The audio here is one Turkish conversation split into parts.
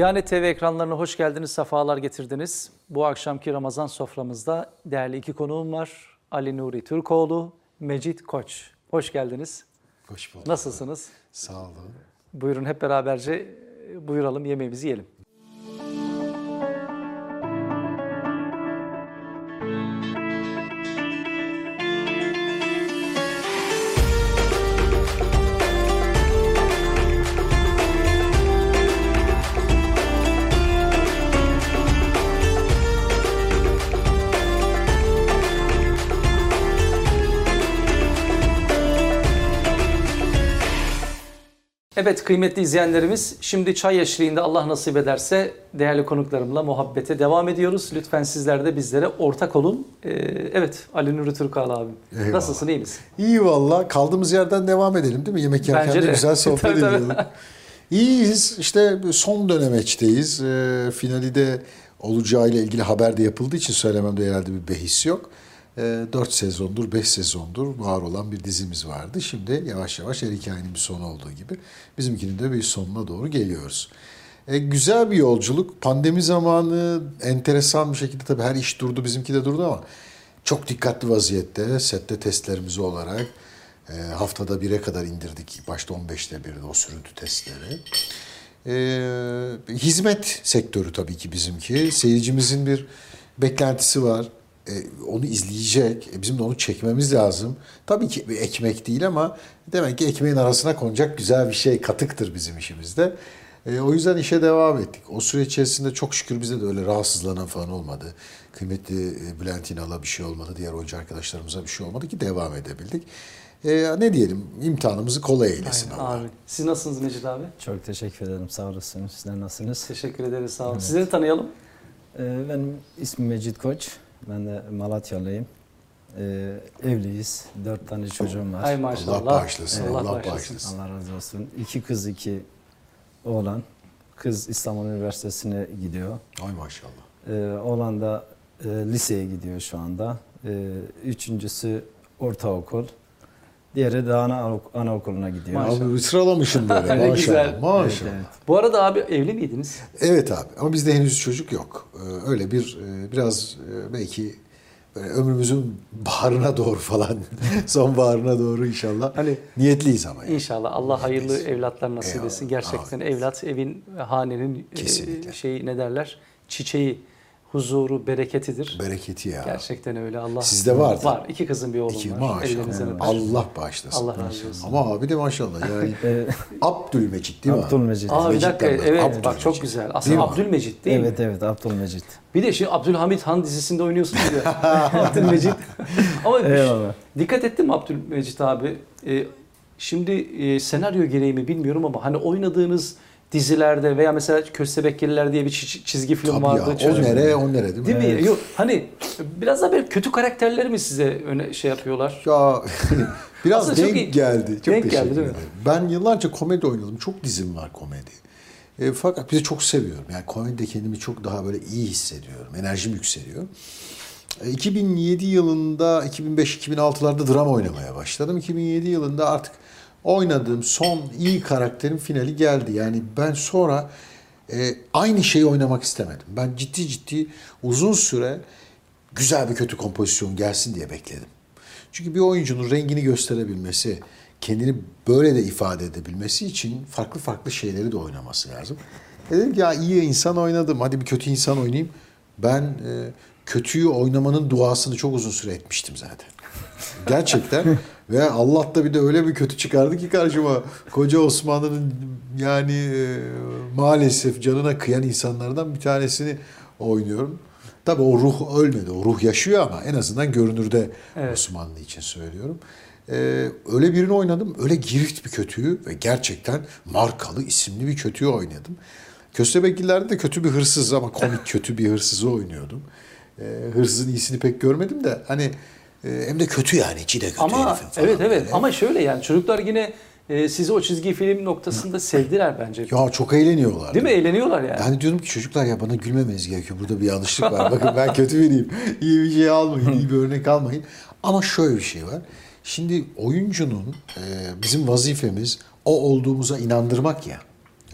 Diyanet TV ekranlarına hoş geldiniz, sefalar getirdiniz. Bu akşamki Ramazan soframızda değerli iki konuğum var. Ali Nuri Türkoğlu, Mecit Koç. Hoş geldiniz. Hoş bulduk. Nasılsınız? Sağ olun. Buyurun hep beraberce buyuralım, yemeğimizi yiyelim. Evet kıymetli izleyenlerimiz şimdi çay eşliğinde Allah nasip ederse değerli konuklarımla muhabbete devam ediyoruz. Lütfen sizler de bizlere ortak olun. Ee, evet Ali Nuri Türkal abi. Eyvallah. Nasılsın iyi misin? İyi valla. Kaldığımız yerden devam edelim değil mi? Yemek yerken Bence de de. güzel sohbet Tabii, tabii. edelim. İyiyiz. İşte son dönemeçteyiz. Ee, finali de olacağıyla ilgili haber de yapıldığı için söylememde herhalde bir behis yok. Ee, 4 sezondur, 5 sezondur var olan bir dizimiz vardı. Şimdi yavaş yavaş her hikayenin bir sonu olduğu gibi bizimkinin de bir sonuna doğru geliyoruz. E, güzel bir yolculuk. Pandemi zamanı enteresan bir şekilde tabii her iş durdu, bizimki de durdu ama çok dikkatli vaziyette sette testlerimizi olarak e, haftada bire kadar indirdik. Başta 15'te bir de o sürüntü testleri. E, hizmet sektörü tabii ki bizimki. Seyircimizin bir beklentisi var. E, onu izleyecek. E, bizim de onu çekmemiz lazım. Tabii ki bir ekmek değil ama demek ki ekmeğin arasına konacak güzel bir şey katıktır bizim işimizde. E, o yüzden işe devam ettik. O süre içerisinde çok şükür bize de öyle rahatsızlanan falan olmadı. Kıymetli Bülent İnal'a bir şey olmadı. Diğer oyuncu arkadaşlarımıza bir şey olmadı ki devam edebildik. E, ne diyelim imtihanımızı kolay eylesin Allah. Abi. Siz nasılsınız Mecit abi? Çok teşekkür ederim. Sağ olasın. Sizler nasılsınız? Teşekkür ederiz sağ olun. Sizleri tanıyalım. Ee, benim ismim Mecit Koç. Ben de Malatyalıyım. Ee, evliyiz. Dört tane çocuğum var. Ay maşallah. Allah bağışlasın, Allah bağışlasın. Allah razı olsun. İki kız, iki oğlan. Kız İstanbul Üniversitesi'ne gidiyor. Ay maşallah. Ee, oğlan da e, liseye gidiyor şu anda. Ee, üçüncüsü ortaokul. Diğeri de ana, anaokuluna gidiyor. Maşallah. Abi sıralamışım böyle maşallah. güzel. Maşallah. Evet, Evet, evet. Bu arada abi evli miydiniz? abi ama bizde henüz çocuk yok. Ee, öyle bir e, biraz e, belki böyle ömrümüzün baharına doğru falan sonbaharına doğru inşallah Hani- niyetliyiz ama. Yani. İnşallah Allah hayırlı Neyse. evlatlar nasip etsin. Gerçekten Amin. evlat evin, hanenin e, Kesinlikle. şeyi ne derler? Çiçeği, huzuru, bereketidir. Bereketi ya. Gerçekten öyle Allah. Sizde var Var. İki kızın bir oğlum İki, var. maşallah. Ellerinizden öper. Allah bağışlasın. Allah razı olsun. Ama abi de maşallah yani Abdülmecit değil mi? Abdülmecit. Aa bir dakika evet Abdülmecit. bak çok güzel. Değil Aslında mi? Abdülmecit değil evet mi? evet Abdülmecit. Bir de şimdi Abdülhamit Han dizisinde oynuyorsun ya. Abdülmecit. Ama şey- Eyvallah. dikkat ettin mi Abdülmecit abi? Ee, şimdi e, senaryo gereği mi bilmiyorum ama hani oynadığınız dizilerde veya mesela Köstebekliler diye bir çi- çizgi film Tabii vardı. ya. O nere o nere değil mi? Değil mi? Yok hani biraz da böyle kötü karakterleri mi size öne şey yapıyorlar? Ya biraz Aslında çok denk iyi. geldi. Çok Denk geldi, değil mi? Ben yıllarca komedi oynadım. Çok dizim var komedi. E, fakat de çok seviyorum. Yani komedide kendimi çok daha böyle iyi hissediyorum. Enerjim yükseliyor. E, 2007 yılında, 2005-2006'larda drama oynamaya başladım. 2007 yılında artık oynadığım son iyi karakterin finali geldi. Yani ben sonra e, aynı şeyi oynamak istemedim. Ben ciddi ciddi uzun süre güzel bir kötü kompozisyon gelsin diye bekledim. Çünkü bir oyuncunun rengini gösterebilmesi, kendini böyle de ifade edebilmesi için farklı farklı şeyleri de oynaması lazım. E dedim ki ya iyi insan oynadım, hadi bir kötü insan oynayayım. Ben e, kötüyü oynamanın duasını çok uzun süre etmiştim zaten. Gerçekten. Ve Allah da bir de öyle bir kötü çıkardı ki karşıma. Koca Osmanlı'nın yani e, maalesef canına kıyan insanlardan bir tanesini oynuyorum. Tabii o ruh ölmedi. O ruh yaşıyor ama en azından görünürde Evet. Osmanlı için söylüyorum. Ee, öyle birini oynadım. Öyle girift bir kötüyü ve gerçekten markalı isimli bir kötüyü oynadım. Köstebekliler'de de kötü bir hırsız ama komik kötü bir hırsızı oynuyordum. Ee, hırsızın iyisini pek görmedim de hani hem de kötü yani içi de kötü Ama evet evet böyle. ama şöyle yani çocuklar yine e, sizi o çizgi film noktasında sevdiler bence. Ya çok eğleniyorlar. Değil mi? Eğleniyorlar yani. Yani diyorum ki çocuklar ya bana gülmemeniz gerekiyor. Burada bir yanlışlık var. Bakın ben kötü biriyim. İyi bir şey almayın, iyi bir örnek almayın. Ama şöyle bir şey var. Şimdi oyuncunun e, bizim vazifemiz o olduğumuza inandırmak ya.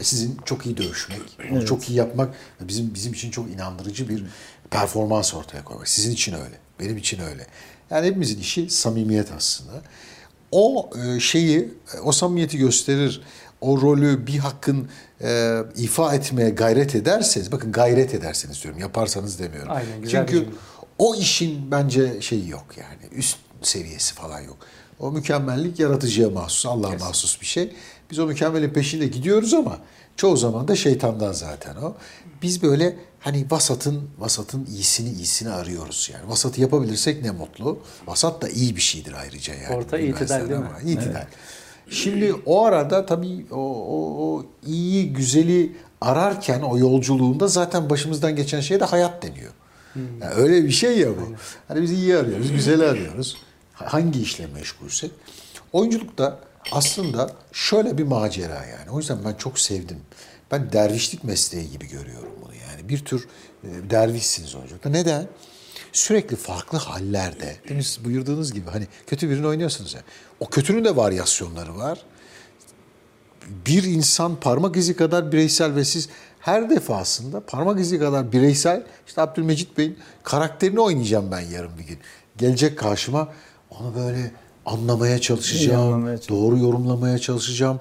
Sizin çok iyi dövüşmek, onu çok iyi yapmak bizim bizim için çok inandırıcı bir performans ortaya koymak. Sizin için öyle, benim için öyle. Yani hepimizin işi samimiyet aslında. O e, şeyi, e, o samimiyeti gösterir, o rolü bir hakkın e, ifa etmeye gayret ederseniz, bakın gayret ederseniz diyorum, yaparsanız demiyorum. Aynen, güzel Çünkü o işin bence şeyi yok yani, üst seviyesi falan yok. O mükemmellik yaratıcıya mahsus, Allah'a mahsus bir şey. Biz o mükemmelin peşinde gidiyoruz ama çoğu zaman da şeytandan zaten o. Biz böyle hani vasatın vasatın iyisini iyisini arıyoruz yani. Vasatı yapabilirsek ne mutlu. Vasat da iyi bir şeydir ayrıca yani. Orta itidal değil mi? İtidal. Şimdi o arada tabii o, o, o iyi güzeli ararken o yolculuğunda zaten başımızdan geçen şeye de hayat deniyor. Yani öyle bir şey ya bu. Hani biz iyi arıyoruz, güzeli arıyoruz. Hangi işle meşgulsek. Oyunculukta aslında şöyle bir macera yani. O yüzden ben çok sevdim. Ben dervişlik mesleği gibi görüyorum bunu yani. Bir tür e, dervişsiniz oyunculukta. Neden? Sürekli farklı hallerde, demin buyurduğunuz gibi hani kötü birini oynuyorsunuz ya. O kötünün de varyasyonları var bir insan parmak izi kadar bireysel ve siz her defasında parmak izi kadar bireysel işte Abdülmecit Bey'in karakterini oynayacağım ben yarın bir gün. Gelecek karşıma onu böyle anlamaya çalışacağım, anlamaya doğru yorumlamaya çalışacağım.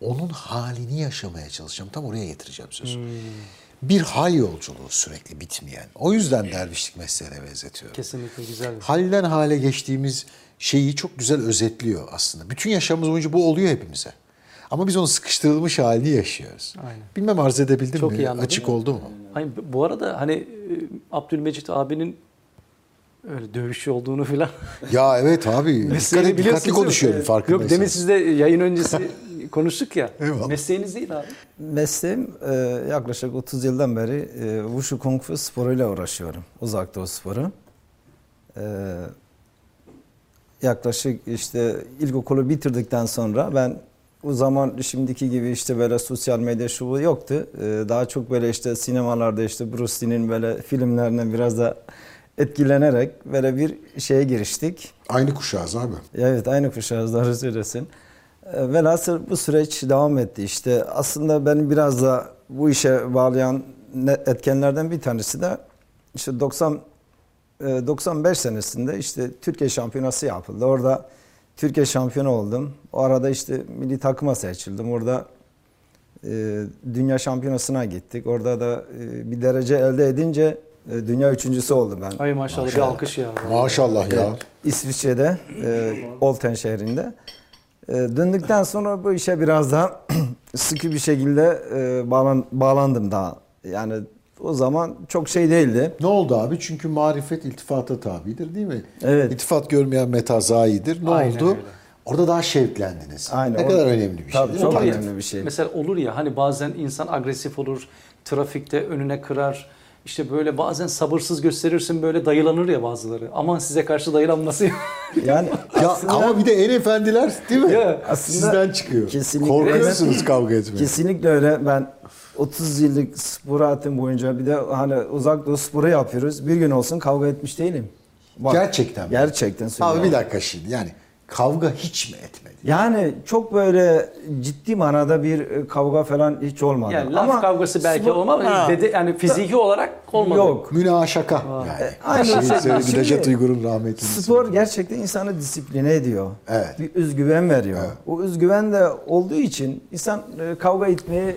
Onun halini yaşamaya çalışacağım. Tam oraya getireceğim sözü. Bir hal yolculuğu sürekli bitmeyen. O yüzden dervişlik mesleğine benzetiyorum Kesinlikle güzel. bir- halden hale geçtiğimiz şeyi çok güzel özetliyor aslında. Bütün yaşamımız boyunca bu oluyor hepimize. Ama biz onu sıkıştırılmış halini yaşıyoruz. Aynen. Bilmem arz edebildim Çok mi? iyi anladım. Açık oldu mu? Hani bu arada hani e, Abdülmecit abinin öyle dövüşçü olduğunu filan. Ya evet abi. dikkat dikkatli konuşuyorum Yok farkındaysanız. demin sizde yayın öncesi konuştuk ya. Eyvallah. Mesleğiniz değil abi. Mesleğim e, yaklaşık 30 yıldan beri e, Wushu Kung Fu sporuyla uğraşıyorum. Uzak Doğu sporu. E, yaklaşık işte ilkokulu bitirdikten sonra ben o zaman şimdiki gibi işte böyle sosyal medya şu bu yoktu. E, daha çok böyle işte sinemalarda işte Bruce Lee'nin böyle filmlerinden biraz da etkilenerek böyle bir şeye giriştik. Aynı kuşağız abi. Evet aynı kuşağız doğru söylesin. E, Velhasıl bu süreç devam etti. İşte aslında beni biraz da bu işe bağlayan etkenlerden bir tanesi de işte 90 e, 95 senesinde işte Türkiye Şampiyonası yapıldı. Orada Türkiye şampiyonu oldum. O arada işte milli takıma seçildim. Orada e, dünya şampiyonasına gittik. Orada da e, bir derece elde edince e, dünya üçüncüsü oldum ben. Ay maşallah, bir alkış ya. Maşallah ya. İsviçre'de, e, Olten şehrinde. E, döndükten sonra bu işe biraz daha sıkı bir şekilde e, bağlan, bağlandım daha. Yani o zaman çok şey değildi. Ne oldu abi? Çünkü marifet iltifata tabidir değil mi? Evet. İltifat görmeyen meta zayidir. Ne Aynen oldu? öyle. Orada daha şevklendiniz. Aynen, Ne o- kadar önemli bir şey. Tabii, mi? çok önemli bir şey. Mesela olur ya hani bazen insan agresif olur, trafikte önüne kırar. İşte böyle bazen sabırsız gösterirsin böyle dayılanır ya bazıları. Aman size karşı dayılanması. Yani Ya aslında ama bir de en efendiler değil mi? Ya, aslında Sizden çıkıyor. kesinlikle Korkuyorsunuz kavga etmeye. kesinlikle öyle. Ben 30 yıllık spor hayatım boyunca bir de hani uzak doğu sporu yapıyoruz. Bir gün olsun kavga etmiş değilim. Bak, Gerçekten mi? Gerçekten söylüyorum. Abi bir dakika şimdi yani kavga hiç mi etmedi? Yani çok böyle ciddi manada bir e, kavga falan hiç olmadı. Yani laf kavgası belki spor- olmaz ama Ha. bede, yani fiziki olarak olmadı. Yok. Münaşaka yani. aynen. Şey Necdet Uygur'un rahmetli. Spor gerçekten insanı disipline ediyor. Evet. Bir özgüven veriyor. Evet. O özgüven de olduğu için insan e, kavga etmeyi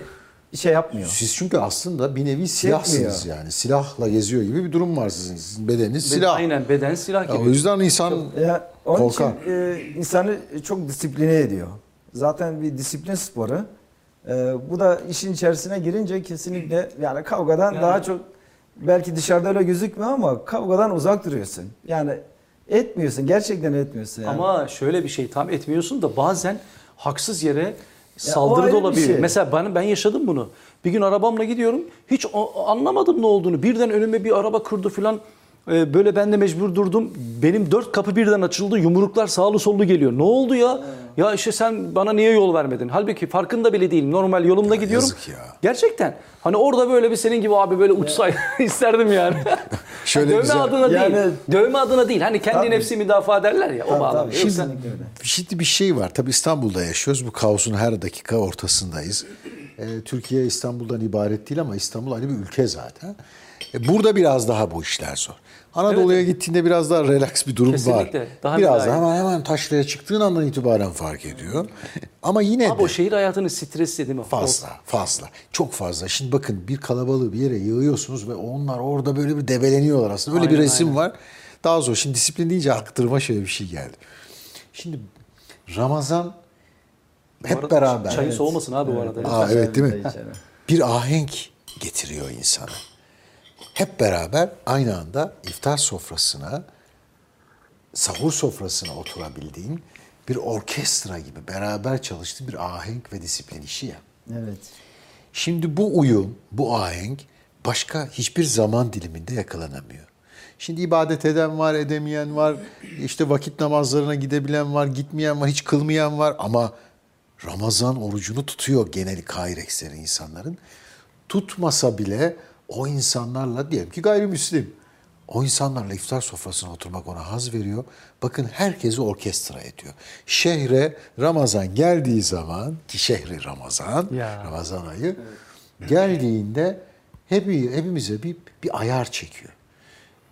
şey yapmıyor. Siz çünkü aslında bir nevi silahsınız yani. Silahla geziyor gibi bir durum var sizin. Sizin bedeniniz Be- silah. Aynen beden silah Ya gibi. o yüzden insan Ya, onun Korkar. için e, insanı çok disipline ediyor. Zaten bir disiplin sporu. E, bu da işin içerisine girince kesinlikle yani kavgadan Yani- daha çok belki dışarıda öyle gözükmüyor ama kavgadan uzak duruyorsun. Yani etmiyorsun. Gerçekten etmiyorsun. Yani. Ama şöyle bir şey tam etmiyorsun da bazen haksız yere saldırı da olabilir. şey. Mesela ben ben yaşadım bunu. Bir gün arabamla gidiyorum. Hiç o- anlamadım ne olduğunu. Birden önüme bir araba kırdı filan. Ee, böyle ben de mecbur durdum. Benim dört kapı birden açıldı. Yumruklar sağlı sollu geliyor. Ne oldu ya? Ya işte sen bana niye yol vermedin? Halbuki farkında bile değilim. Normal yolumda gidiyorum. yazık ya. Gerçekten. Hani orada böyle bir senin gibi abi böyle uçsay isterdim yani. Şöyle Dövme güzel- adına değil. Yani- Dövme adına değil. Hani kendi Tabii. nefsi müdafaa derler ya o Tabii, bağlamda. tabii. Yoksa-. Şimdi bir şey var. Tabii İstanbul'da yaşıyoruz. Bu kaosun her dakika ortasındayız. E, Türkiye İstanbul'dan ibaret değil ama İstanbul ayrı bir ülke zaten. E, burada biraz daha bu işler zor. Anadolu'ya gittiğinde biraz daha relax bir durum Kesinlikle. var. Daha biraz daha hemen, hemen taşraya çıktığın andan itibaren fark ediyor. Ama yine Abi de o şehir hayatının stresi değil mi? fazla, fazla. Çok fazla. Şimdi bakın bir kalabalığı bir yere yığıyorsunuz ve onlar orada böyle bir debeleniyorlar aslında. Öyle bir Aynen, resim aynen. var. Daha zor. Şimdi disiplin deyince aklıma şöyle bir şey geldi. Şimdi Ramazan hep arada beraber. Çayın soğumasın abi bu arada. Aa, evet değil mi? Bir ahenk getiriyor insana. Hep beraber aynı anda iftar sofrasına, sahur sofrasına oturabildiğin bir orkestra gibi beraber çalıştığı bir ahenk ve disiplin işi ya. Evet. Şimdi bu uyum, bu ahenk başka hiçbir zaman diliminde yakalanamıyor. Şimdi ibadet eden var, edemeyen var, işte vakit namazlarına gidebilen var, gitmeyen var, hiç kılmayan var ama Ramazan orucunu tutuyor geneli kair ekseri insanların. Tutmasa bile o insanlarla diyelim ki gayrimüslim. O insanlarla iftar sofrasına oturmak ona haz veriyor. Bakın herkesi orkestra ediyor. Şehre Ramazan geldiği zaman ki şehri Ramazan, Ya. Ramazan ayı geldiğinde hepi, hepimize bir, bir ayar çekiyor.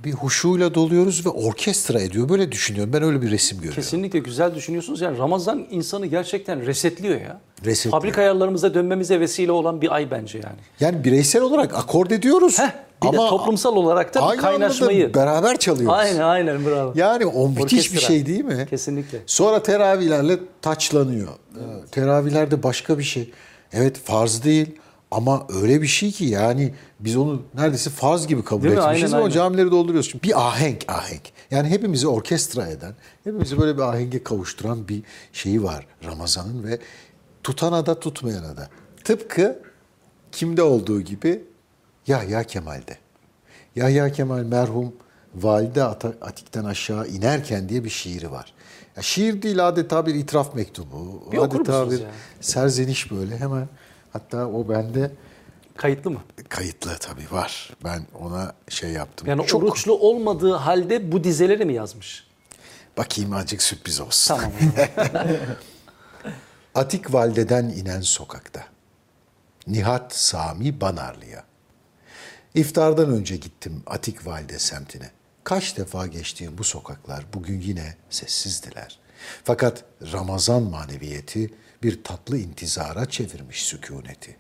Bir huşuyla doluyoruz ve orkestra ediyor. Böyle düşünüyorum. Ben öyle bir resim görüyorum. Kesinlikle güzel düşünüyorsunuz. Yani Ramazan insanı gerçekten resetliyor ya. Resetliyor. Fabrika ayarlarımıza dönmemize vesile olan bir ay bence yani. Yani bireysel olarak akord ediyoruz. Heh, bir de toplumsal olarak da bir aynı kaynaşmayı. beraber çalıyoruz. Aynen aynen bravo. Yani o müthiş bir Orkestra. şey değil mi? Kesinlikle. Sonra teravihlerle taçlanıyor. Ee, Teravihler de başka bir şey. Evet farz değil ama öyle bir şey ki yani biz onu neredeyse farz gibi kabul Değil mi? etmişiz Aynen, ama aynen. camileri dolduruyoruz. Şimdi bir ahenk ahenk. Yani hepimizi orkestra eden, hepimizi böyle bir ahenge kavuşturan bir şeyi var Ramazan'ın ve tutana da tutmayana da. Tıpkı kimde olduğu gibi Yahya Kemal'de. Yahya Kemal merhum Valide Atik'ten aşağı inerken diye bir şiiri var. Ya şiir değil adeta bir itiraf mektubu. Bir adeta bir ya? serzeniş böyle hemen. Hatta o bende Kayıtlı mı? kayıtlı tabii var. Ben ona şey yaptım. Yani Çok oruçlu olmadığı halde bu dizeleri mi yazmış? bakayım azıcık sürpriz olsun. Tamam. Atik Valde'den inen sokakta. Nihat Sami Banarlı'ya. İftardan önce gittim Atik Valide semtine. Kaç defa geçtiğim bu sokaklar bugün yine sessizdiler. Fakat Ramazan maneviyeti bir tatlı intizara çevirmiş sükuneti.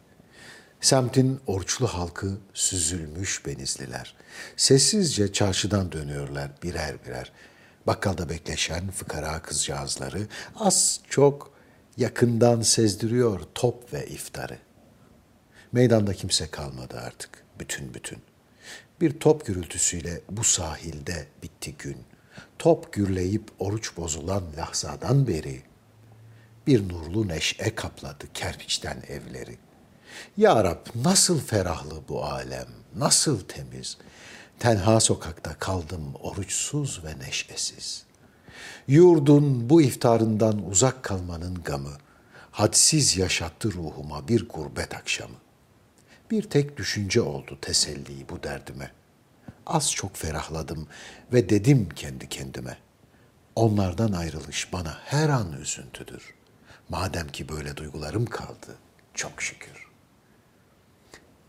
Semtin oruçlu halkı süzülmüş benizliler. Sessizce çarşıdan dönüyorlar birer birer. Bakkalda bekleşen fıkara kızcağızları az çok yakından sezdiriyor top ve iftarı. Meydanda kimse kalmadı artık bütün bütün. Bir top gürültüsüyle bu sahilde bitti gün. Top gürleyip oruç bozulan lahzadan beri bir nurlu neşe kapladı kerpiçten evleri. Ya Rab nasıl ferahlı bu alem, nasıl temiz. Tenha sokakta kaldım oruçsuz ve neşesiz. Yurdun bu iftarından uzak kalmanın gamı, hadsiz yaşattı ruhuma bir gurbet akşamı. Bir tek düşünce oldu teselli bu derdime. Az çok ferahladım ve dedim kendi kendime. Onlardan ayrılış bana her an üzüntüdür. Madem ki böyle duygularım kaldı, çok şükür.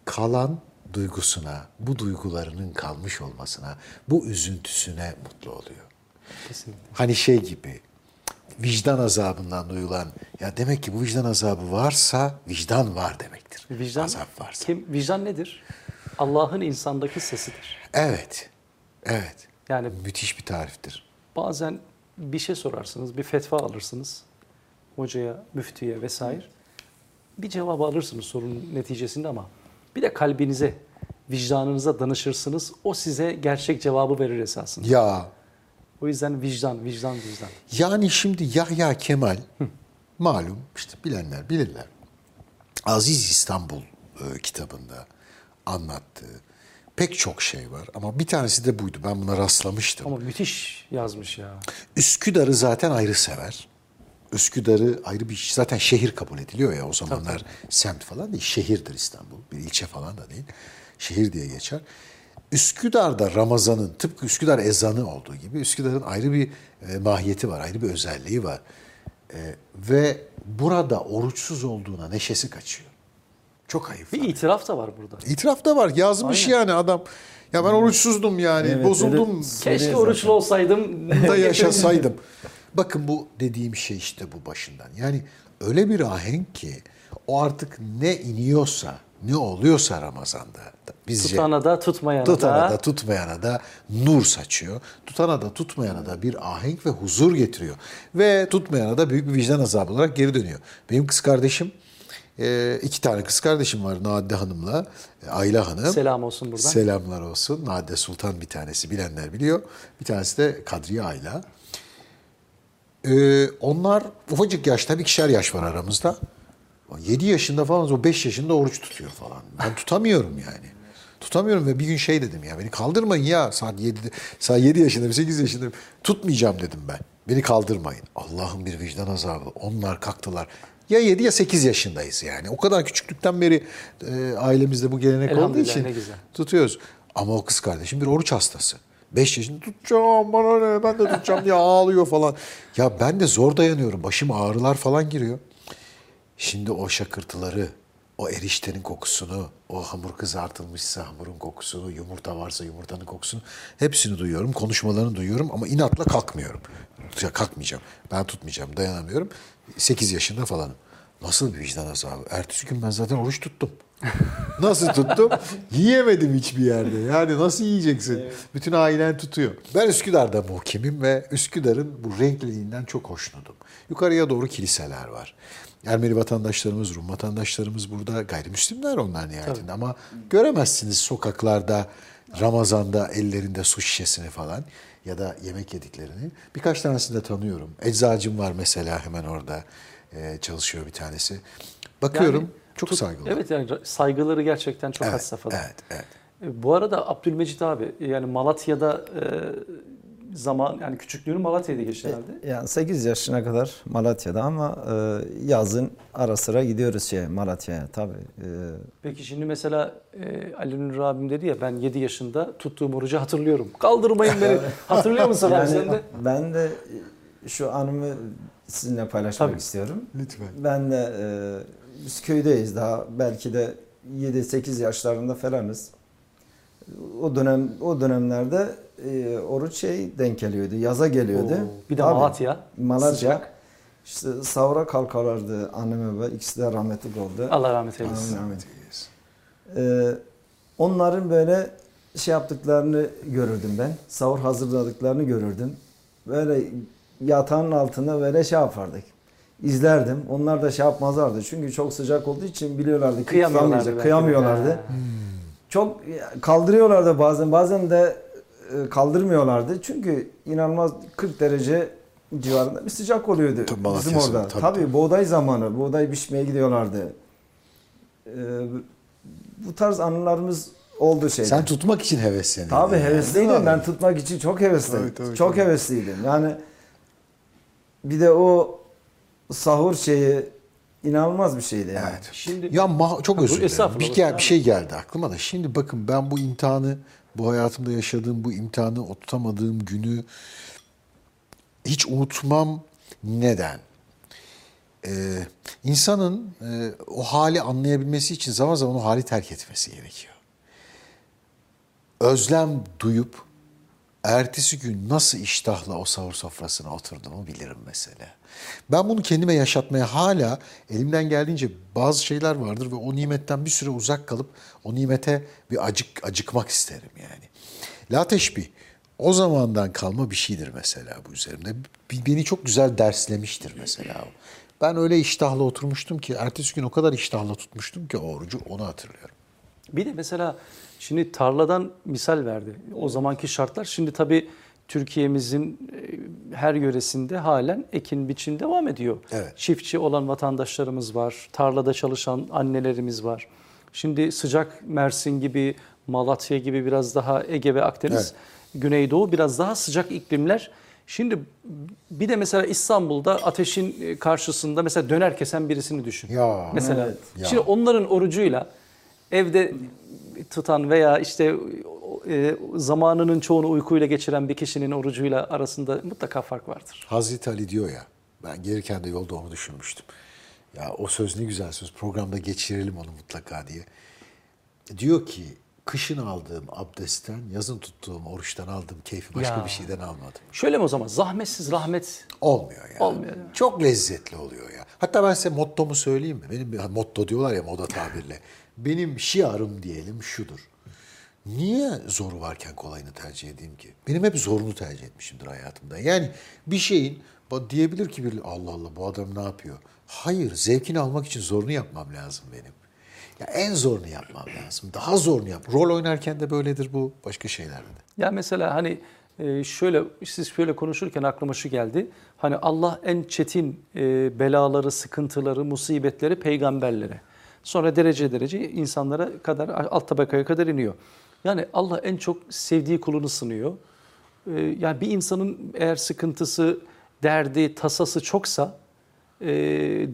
Kalan duygusuna, bu duygularının kalmış olmasına, bu üzüntüsüne mutlu oluyor. Kesinlikle. Hani şey gibi vicdan azabından duyulan ya demek ki bu vicdan azabı varsa vicdan var demektir. Vicdan, Azap varsa. Kim, vicdan nedir? Allah'ın insandaki sesidir. Evet. Evet. Yani müthiş bir tariftir. bazen bir şey sorarsınız, bir fetva alırsınız hocaya, müftüye vesaire. Bir cevap alırsınız sorunun neticesinde ama bir de kalbinize, vicdanınıza danışırsınız. O size gerçek cevabı verir esasında. Ya O yüzden vicdan, vicdan, vicdan. yani şimdi Yahya Kemal malum işte bilenler bilirler. Aziz İstanbul e, kitabında anlattığı pek çok şey var ama bir tanesi de buydu. Ben buna rastlamıştım. Ama müthiş yazmış ya. Üsküdar'ı zaten ayrı sever. Üsküdar'ı ayrı bir zaten şehir kabul ediliyor ya o zamanlar semt falan değil şehirdir İstanbul bir ilçe falan da değil şehir diye geçer. Üsküdar'da Ramazan'ın tıpkı Üsküdar ezanı olduğu gibi Üsküdar'ın ayrı bir e, mahiyeti var ayrı bir özelliği var E, ve burada oruçsuz olduğuna neşesi kaçıyor. Çok ayıp. Bir itiraf da var burada. İtiraf da var. Yazmış yani adam. Ya ben oruçsuzdum yani. Evet, bozuldum. öyle- Keşke oruçlu olsaydım. da yaşasaydım. Bakın bu dediğim şey işte bu başından. Yani öyle bir ahenk ki o artık ne iniyorsa, ne oluyorsa Ramazan'da bizce Tutana da tutmayana tutana da. da tutmayana da nur saçıyor. Tutana da tutmayana da bir ahenk ve huzur getiriyor. Ve tutmayana da büyük bir vicdan azabı olarak geri dönüyor. Benim kız kardeşim e, iki tane kız kardeşim var Nadide Hanım'la e, Ayla Hanım. Selam olsun buradan. Selamlar olsun. Nadide Sultan bir tanesi bilenler biliyor. Bir tanesi de Kadriye Ayla. Ee, onlar ufacık yaşta bir ikişer yaş var aramızda. 7 yaşında falan o 5 yaşında oruç tutuyor falan. Ben tutamıyorum yani. Tutamıyorum ve bir gün şey dedim ya beni kaldırmayın ya saat 7'de saat 7 yaşında 8 yaşında tutmayacağım dedim ben. Beni kaldırmayın. Allah'ın bir vicdan azabı. Onlar kalktılar. Ya 7 ya 8 yaşındayız yani. O kadar küçüklükten beri e, ailemizde bu gelenek olduğu için tutuyoruz. Ama o kız kardeşim bir oruç hastası. 5 yaşında tutacağım bana ne ben de tutacağım diye ağlıyor falan. Ya ben de zor dayanıyorum. Başım ağrılar falan giriyor. Şimdi o şakırtıları, o eriştenin kokusunu, o hamur kızartılmışsa hamurun kokusunu, yumurta varsa yumurtanın kokusunu hepsini duyuyorum. Konuşmalarını duyuyorum ama inatla kalkmıyorum. Ya kalkmayacağım. Ben tutmayacağım. Dayanamıyorum. 8 yaşında falanım. Nasıl bir vicdan azabı? Ertesi gün ben zaten oruç tuttum. Nasıl tuttum? Yiyemedim hiçbir yerde. Yani nasıl yiyeceksin? Bütün ailen tutuyor. Ben Üsküdar'da muhkemim ve Üsküdar'ın bu renkliliğinden çok hoşnutum. Yukarıya doğru kiliseler var. Ermeni vatandaşlarımız, Rum vatandaşlarımız burada gayrimüslimler onlar nihayetinde. Ama göremezsiniz sokaklarda Ramazan'da ellerinde su şişesini falan ya da yemek yediklerini. Birkaç tanesini de tanıyorum. Eczacım var mesela hemen orada e, çalışıyor bir tanesi. Bakıyorum Yani çok tut- saygılı. Evet yani saygıları gerçekten çok had Evet, safhada. evet, evet. E, Bu arada Abdülmecit abi yani Malatya'da e, zaman yani küçüklüğünü Malatya'da geçti herhalde. Yani 8 yaşına kadar Malatya'da ama e, yazın ara sıra gidiyoruz şey Malatya'ya tabii. E, Peki şimdi mesela e, Ali Nuri abim dedi ya ben 7 yaşında tuttuğum orucu hatırlıyorum. Kaldırmayın beni. Hatırlıyor musun abi sen de? ben de şu anımı sizinle paylaşmak Tabii. istiyorum. Lütfen. Ben de e, biz köydeyiz daha belki de 7-8 yaşlarında falanız. O dönem o dönemlerde e, oruç şey denk geliyordu. Yaza geliyordu. Oo, bir de Tabii. Malatya, Malatya. sıcak. İşte sahura kalkarlardı annem ve ikisi de rahmetli oldu. Allah rahmet eylesin. Amin, amin. Ee, onların böyle şey yaptıklarını görürdüm ben. Sahur hazırladıklarını görürdüm. Böyle yatağın altında böyle şey yapardık. İzlerdim. Onlar da şey yapmazlardı. Çünkü çok sıcak olduğu için biliyorlardı ki Kıyamıyorlardı. Kıyamıyorlardı. Çok kaldırıyorlardı bazen. Bazen de e, kaldırmıyorlardı. Çünkü inanılmaz 40 derece civarında bir sıcak oluyordu Tabii bizim orada. tabii, Tabii, buğday zamanı. Buğday biçmeye gidiyorlardı. Ee, bu tarz anılarımız oldu şeyde. Sen tutmak için heveslendin. Tabii yani. hevesliydim. Ben tutmak için çok hevesliydim. Tabii, tabii, çok tabii. hevesliydim. Yani bir de o sahur şeyi inanılmaz bir şeydi yani. Evet. Şimdi Ya ma- çok özür dilerim. Bir, gel- bir şey geldi aklıma da. Şimdi bakın ben bu imtihanı, bu hayatımda yaşadığım bu imtihanı, o tutamadığım günü hiç unutmam. Neden? Ee, insanın e, o hali anlayabilmesi için zaman zaman o hali terk etmesi gerekiyor. Özlem duyup ertesi gün nasıl iştahla o sahur sofrasına oturduğumu bilirim mesela. Ben bunu kendime yaşatmaya hala elimden geldiğince bazı şeyler vardır ve o nimetten bir süre uzak kalıp o nimete bir acık acıkmak isterim yani. La teşbih o zamandan kalma bir şeydir mesela bu üzerimde. Beni çok güzel derslemiştir mesela. Ben öyle iştahla oturmuştum ki ertesi gün o kadar iştahla tutmuştum ki orucu onu hatırlıyorum. Bir de mesela şimdi tarladan misal verdi. O zamanki şartlar şimdi tabii Türkiye'mizin e, her yöresinde halen ekin biçim devam ediyor. Evet. Çiftçi olan vatandaşlarımız var. Tarlada çalışan annelerimiz var. Şimdi sıcak Mersin gibi, Malatya gibi biraz daha Ege ve Akdeniz, Evet. Güneydoğu biraz daha sıcak iklimler. Şimdi bir de mesela İstanbul'da ateşin e, karşısında mesela döner kesen birisini düşün. Ya. Mesela Evet. Ya. şimdi onların orucuyla evde tutan veya işte e, zamanının çoğunu uykuyla geçiren bir kişinin orucuyla arasında mutlaka fark vardır. Hazreti Ali diyor ya, ben gelirken de yolda onu düşünmüştüm. Ya o söz ne güzel söz. Programda geçirelim onu mutlaka diye. Diyor ki kışın aldığım abdestten, yazın tuttuğum oruçtan aldığım keyfi başka Ya. bir şeyden almadım. Şöyle mi o zaman? Zahmetsiz rahmet. Olmuyor yani. Olmuyor? Çok lezzetli oluyor ya. Hatta ben size mottomu söyleyeyim mi? Benim bir- motto diyorlar ya moda tabirle. Benim şiarım diyelim şudur. Niye zoru varken kolayını tercih edeyim ki? Benim hep zorunu tercih etmişimdir hayatımda. Yani bir şeyin diyebilir ki bir Allah Allah bu adam ne yapıyor? Hayır, zevkini almak için zorunu yapmam lazım benim. Ya en zorunu yapmam lazım. Daha zorunu yap. Rol oynarken de böyledir bu. Başka şeylerde de. Ya mesela hani e, şöyle siz şöyle konuşurken aklıma şu geldi. Hani Allah en çetin e, belaları, sıkıntıları, musibetleri peygamberlere. Sonra derece derece insanlara kadar alt tabakaya kadar iniyor. Yani Allah en çok sevdiği kulunu sınıyor. E, yani bir insanın eğer sıkıntısı, derdi, tasası çoksa e,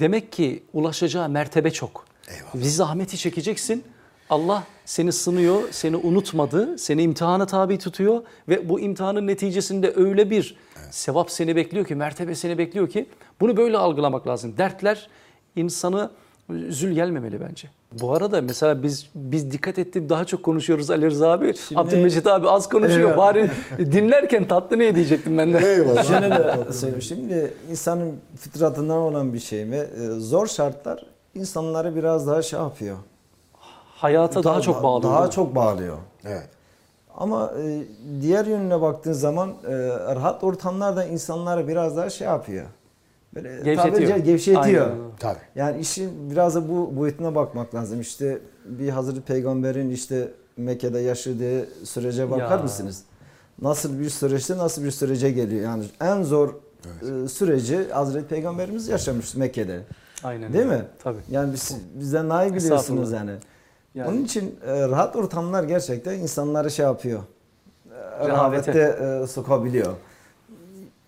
demek ki ulaşacağı mertebe çok. Eyvallah. Bir zahmeti çekeceksin. Allah seni sınıyor, seni unutmadı, seni imtihana tabi tutuyor ve bu imtihanın neticesinde öyle bir sevap seni bekliyor ki, mertebe seni bekliyor ki bunu böyle algılamak lazım. Dertler insanı üzül gelmemeli bence. Bu arada mesela biz biz dikkat ettim daha çok konuşuyoruz Ali Rıza abi. Abdülmecit abi az konuşuyor. Evet. Bari dinlerken tatlı ne diyecektim ben de. Eyvallah. De söyleyeyim. Şimdi insanın fıtratından olan bir şey ve e, zor şartlar insanları biraz daha şey yapıyor. Hayata daha çok bağlı. Daha çok bağlıyor. Evet. Ama e, diğer yönüne baktığın zaman e, rahat ortamlar da insanları biraz daha şey yapıyor. Böyle Gevşetiyor. tabiri caizse gevşetiyor. Aynen. Tabii. Yani işin biraz da bu boyutuna bakmak lazım. İşte bir Hazreti Peygamber'in işte Mekke'de yaşadığı sürece bakar Ya. mısınız? Nasıl bir süreçte nasıl bir sürece geliyor? Yani en zor e, süreci Hazreti Peygamberimiz yaşamış Mekke'de. Aynen. Değil öyle. mi? Tabii. Yani biz, bizden daha iyi biliyorsunuz yani. Yani- Onun için e, rahat ortamlar gerçekten insanları şey yapıyor. E. Rehavete e, sokabiliyor.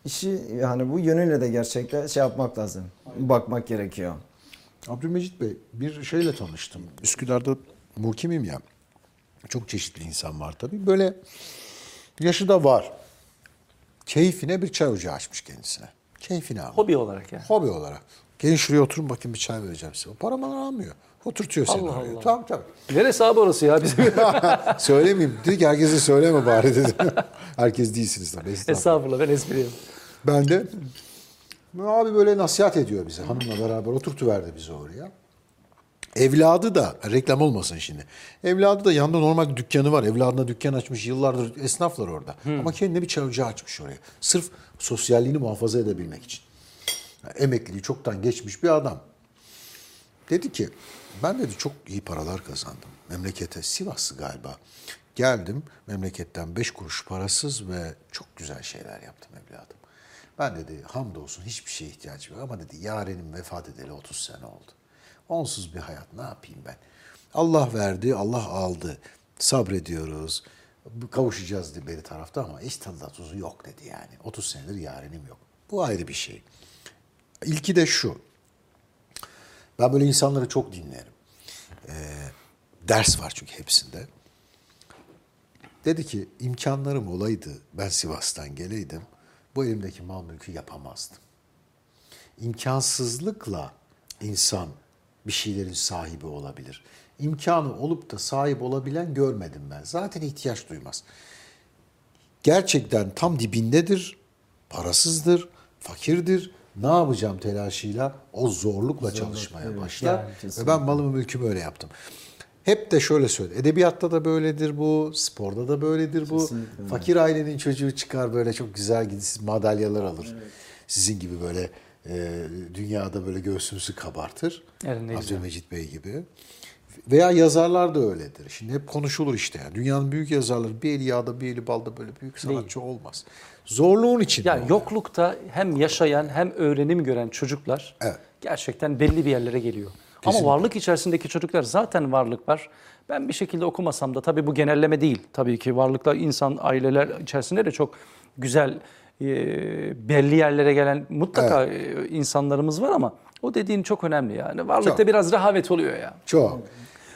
İşi yani bu yönüyle de gerçekten şey yapmak lazım. Bakmak gerekiyor. Abdülmecit Bey bir şeyle tanıştım. Üsküdar'da mukimim ya. Çok çeşitli insan var tabii. Böyle yaşı da var. Keyfine bir çay ocağı açmış kendisine. Keyfine ama. Hobi olarak yani. Hobi olarak. Gelin şuraya oturun bakayım bir çay vereceğim size. Para bana almıyor. Oturtuyor seni Allah oraya. Allah. Tamam tabii. Neresi abi orası ya bizim? Söylemeyeyim. Dedi ki herkese söyleme bari dedi. Herkes değilsiniz tabii. Estağfurullah. Estağfurullah ben espri. Ben de abi böyle nasihat ediyor bize. Hanımla beraber oturtuverdi bizi oraya. Evladı da reklam olmasın şimdi. Evladı da yanında normal dükkanı var. Evladına dükkan açmış. Yıllardır esnaflar orada. Ama kendine bir çay ocağı açmış oraya. Sırf sosyalliğini muhafaza edebilmek için. Emekliliği çoktan geçmiş bir adam. Dedi ki ben dedi çok iyi paralar kazandım. Memlekete Sivaslı galiba. Geldim memleketten beş kuruş parasız ve çok güzel şeyler yaptım evladım. Ben dedi hamdolsun hiçbir şeye ihtiyacım yok ama dedi yarenim vefat edeli 30 sene oldu. Onsuz bir hayat ne yapayım ben? Allah verdi, Allah aldı. Sabrediyoruz. Kavuşacağız dedi beri tarafta ama hiç tadı da tuzu yok dedi yani. 30 senedir yarenim yok. Bu ayrı bir şey. İlki de şu. Ben böyle insanları çok dinlerim. Ee, ders var çünkü hepsinde. Dedi ki imkanlarım olaydı ben Sivas'tan geleydim bu elimdeki mal mülkü yapamazdım. İmkansızlıkla insan bir şeylerin sahibi olabilir. İmkanı olup da sahip olabilen görmedim ben. Zaten ihtiyaç duymaz. Gerçekten tam dibindedir, parasızdır, fakirdir. Ne yapacağım telaşıyla o zorlukla çalışmaya başlar. yani Ve ben malımı mülkümü öyle yaptım. Hep de şöyle söyle. Edebiyatta da böyledir bu, sporda da böyledir bu. Fakir ailenin çocuğu çıkar böyle çok güzel gidisiz madalyalar alır. Sizin gibi böyle e, dünyada böyle göğsümüzü kabartır. Evet. Abdülmecit Bey gibi. Veya yazarlar da öyledir. Şimdi hep konuşulur işte. Yani. Dünyanın büyük yazarları bir eli yağda bir eli balda böyle büyük sanatçı olmaz. Zorluğun içinde. Yani yoklukta hem yaşayan hem öğrenim gören çocuklar Evet. gerçekten belli bir yerlere geliyor. Kesinlikle. Ama varlık içerisindeki çocuklar zaten varlık var. Ben bir şekilde okumasam da tabii bu genelleme değil. Tabii ki varlıklar insan aileler içerisinde de çok güzel e, belli yerlere gelen mutlaka e, insanlarımız var ama o dediğin çok önemli yani. Varlıkta Çok. biraz rehavet oluyor ya. Çok.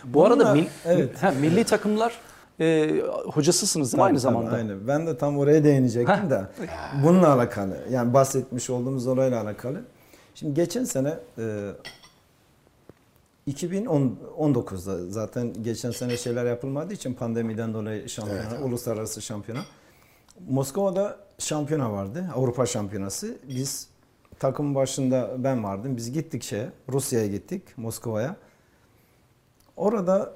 Bu arada Bununla- mil- evet. ha, milli takımlar e, hocasısınız değil mi aynı zamanda? Aynen. Ben de tam oraya değinecektim de. Bununla alakalı. Yani bahsetmiş olduğumuz olayla alakalı. Şimdi geçen sene e, 2019'da zaten geçen sene şeyler yapılmadığı için pandemiden dolayı şampiyona, Evet, uluslararası şampiyona. Moskova'da şampiyona vardı. Avrupa şampiyonası. Biz takım başında ben vardım. Biz gittik şeye, Rusya'ya gittik, Moskova'ya. Orada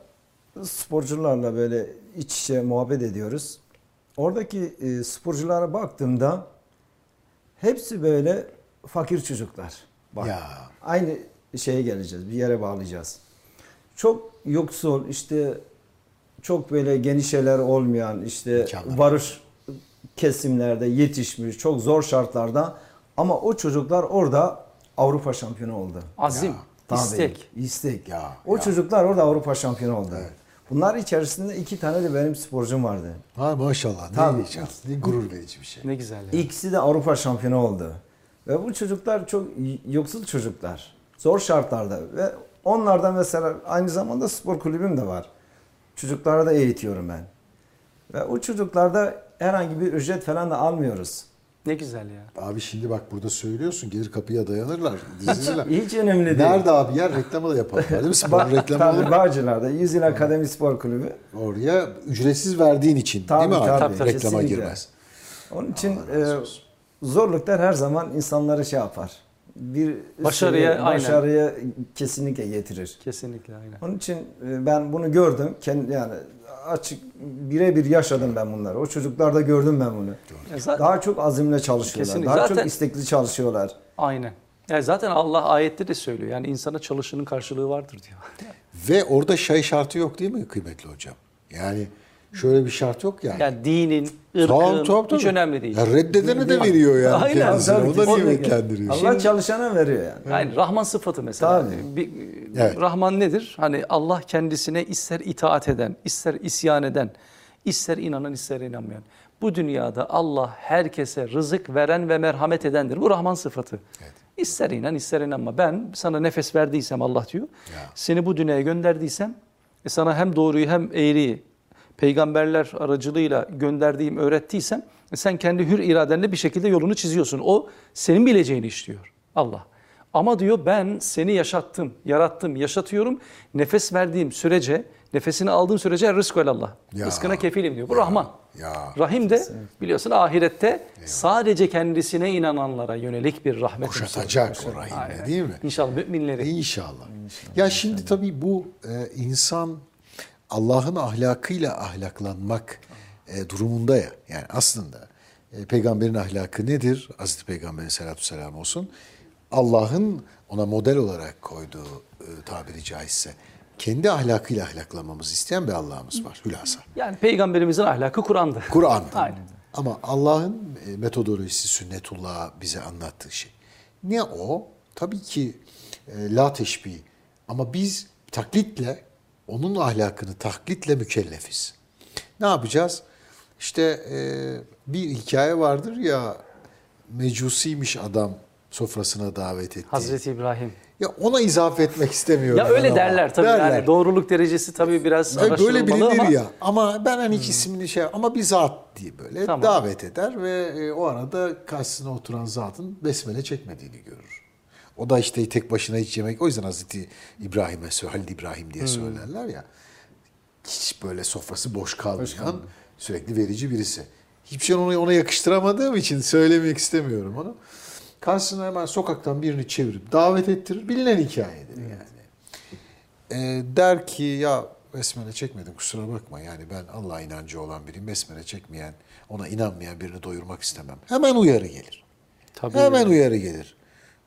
sporcularla böyle iç içe muhabbet ediyoruz. Oradaki e, sporculara baktığımda hepsi böyle fakir çocuklar. Bak, Ya. Aynı şeye geleceğiz, bir yere bağlayacağız. Çok yoksul, işte çok böyle geniş şeyler olmayan, işte Mükemmel. varış kesimlerde yetişmiş, çok zor şartlarda ama o çocuklar orada Avrupa şampiyonu oldu. Azim, Tabii, istek. istek. Ya, o ya. çocuklar orada Avrupa şampiyonu oldu. Evet. Bunlar içerisinde iki tane de benim sporcum vardı. Ha maşallah. Ne Tabii. şans, Ne gurur verici bir şey. Ne güzel ya. İkisi de Avrupa şampiyonu oldu. Ve bu çocuklar çok yoksul çocuklar. Zor şartlarda. Ve onlarda mesela aynı zamanda spor kulübüm de var. Çocuklara da eğitiyorum ben. Ve o çocuklarda herhangi bir ücret falan da almıyoruz. Ne güzel ya. Abi şimdi bak burada söylüyorsun gelir kapıya dayanırlar. Dizilirler. Hiç önemli değil. Nerede abi yer reklamı da yaparlar değil mi? Spor reklamı olur. Tabii Bağcılar'da Yüzyıl Akademi Spor Kulübü. Oraya ücretsiz verdiğin için Tabii, değil mi abi? tabii, tabii. Reklama Kesinlikle. girmez. Onun için e, zorluklar her zaman insanları şey yapar. Bir Başarıya, aynen. başarıya kesinlikle getirir. Kesinlikle aynen. Onun için e, ben bunu gördüm. Kendi yani açık birebir yaşadım ben bunları. O çocuklarda gördüm ben bunu. Zaten, Daha çok azimle çalışıyorlar. Kesinlikle. Daha Zaten- çok istekli çalışıyorlar. aynen. Ya zaten Allah ayette de söylüyor. Yani insana çalışının karşılığı vardır diyor. Ve orada şey şartı yok değil mi kıymetli hocam? Yani şöyle bir şart yok yani. Yani dinin, Tamam, ırkın tamam, hiç tabii. önemli değil. Ya reddedene de veriyor yani Aynen, kendisine. niye kesinlikle. beklendiriyor? Allah çalışana veriyor yani. Yani Rahman sıfatı mesela. Tabii. Bir, Evet. Rahman nedir? Hani Allah kendisine ister itaat eden, ister isyan eden, ister inanan, ister inanmayan. Bu dünyada Allah herkese rızık veren ve merhamet edendir. Bu Rahman sıfatı. İster inan, ister inanma. Ben sana nefes verdiysem Allah diyor. Ya. Seni bu dünyaya gönderdiysem e sana hem doğruyu hem eğriyi peygamberler aracılığıyla gönderdiğim öğrettiysem sen kendi hür iradenle bir şekilde yolunu çiziyorsun. O senin bileceğini işliyor Allah. Ama diyor ben seni yaşattım, yarattım, yaşatıyorum. Nefes verdiğim sürece, nefesini aldığım sürece rızk Allah. Ya. Rızkına kefilim diyor. Bu Rahman. Ya. Rahim de biliyorsun ahirette sadece kendisine inananlara yönelik bir rahmet. Kuşatacak o rahimle değil mi? İnşallah müminleri. İnşallah. Ya şimdi tabii bu e, insan Allah'ın ahlakıyla ahlaklanmak e, durumunda ya. Yani aslında e, peygamberin ahlakı nedir? Hazreti Peygamber sallallahu selam olsun. Allah'ın ona model olarak koyduğu e, tabiri caizse kendi ahlakıyla ahlaklanmamızı isteyen bir Allah'ımız var hülasa. Yani peygamberimizin ahlakı Kur'an'dı. Kur'an. Aynen. Ama Allah'ın e, metodolojisi sünnetullah bize anlattığı şey. Ne o? Tabii ki e, la teşbih. Ama biz taklitle, onun ahlakını taklitle mükellefiz. Ne yapacağız? İşte e, bir hikaye vardır ya, mecusiymiş adam sofrasına davet etti. Hazreti İbrahim. Ya ona izafe etmek istemiyorum. Ya öyle ama. derler tabii yani doğruluk derecesi tabii biraz Evet, böyle bilinir ama ya. Ama ben hani ismini şey ama bir zat diye böyle Tamam. davet eder ve e, o arada karşısına oturan zatın besmele çekmediğini görür. O da işte tek başına hiç yemek. O yüzden Hazreti İbrahim'e Halil İbrahim diye söylerler ya. Hiç böyle sofrası boş kalmayan sürekli verici birisi. Hiçbir şey ona, ona yakıştıramadığım için söylemek istemiyorum onu. Karşısına hemen sokaktan birini çevirip davet ettirir. Bilinen hikayedir yani. E, der ki ya besmele çekmedim kusura bakma yani ben Allah inancı olan biriyim besmele çekmeyen ona inanmayan birini doyurmak istemem. Hemen uyarı gelir. tabii Hemen uyarı gelir.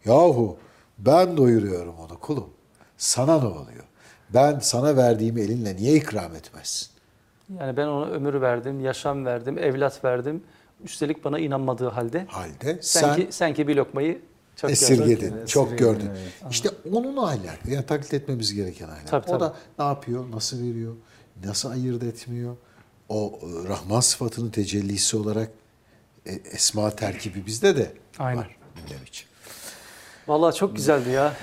Yahu ben doyuruyorum onu kulum. Sana ne oluyor? Ben sana verdiğimi elinle niye ikram etmezsin? yani ben ona ömür verdim, yaşam verdim, evlat verdim. Üstelik bana inanmadığı halde Halde sen, sen, ki, sen ki bir lokmayı çok esirgedin, gördün. çok gördün. İşte onun ahlakı. Yani taklit etmemiz gereken ahlak. Tabii, o da tabii. ne yapıyor, nasıl veriyor, nasıl ayırt etmiyor. O e, Rahman sıfatının tecellisi olarak e, esma terkibi bizde de Aynen. var gündem Vallahi çok güzeldi ya.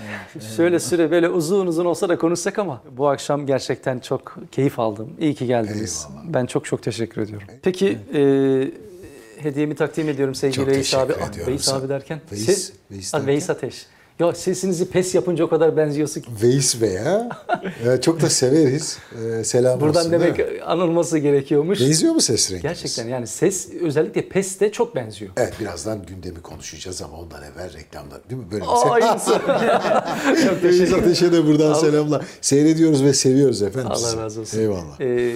Şöyle süre böyle uzun uzun olsa da konuşsak ama bu akşam gerçekten çok keyif aldım. İyi ki geldiniz. Eyvallah. Ben çok çok teşekkür ediyorum. Peki e, hediyemi takdim ediyorum sevgili Çok Veys abi. Ah, ediyorum. Veys abi derken? Veys- Ah, derken? Veys Ateş. Ya sesinizi pes yapınca o kadar benziyorsun ki. Veys Bey'e e, çok da severiz. E, selam Buradan olsun. değil demek anılması gerekiyormuş. Benziyor mu ses renginiz? Gerçekten yani ses özellikle pes de çok benziyor. Evet birazdan gündemi konuşacağız ama ondan evvel reklamda değil mi? Böyle bir Aa, şey. aynısı. çok teşekkür Ateş'e de buradan selamlar. Seyrediyoruz ve seviyoruz efendim. Allah razı olsun. Eyvallah. Ee,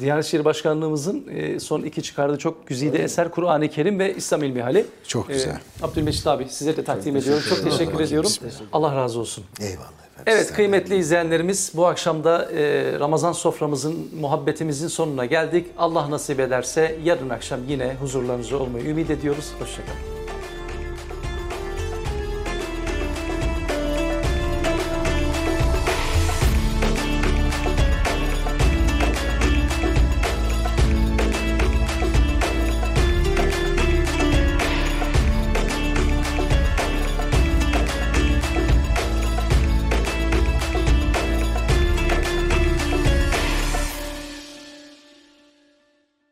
Diyanet İşleri Başkanlığımızın e, son iki çıkardığı çok güzide eser Kur'an-ı Kerim ve İslam İlmihali. Çok güzel. Abdülmecit abi size de takdim ediyorum. Çok teşekkür ediyorum. Allah razı olsun. Eyvallah efendim. Evet kıymetli izleyenlerimiz bu akşam da e, Ramazan soframızın muhabbetimizin sonuna geldik. Allah nasip ederse yarın akşam yine huzurlarınızda olmayı ümit ediyoruz. Hoşçakalın.